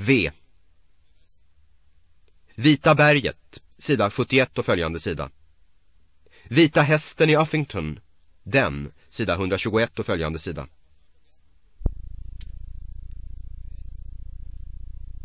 V. Vita berget, sida 71 och följande sida. Vita hästen i Uffington, den, sida 121 och följande sida.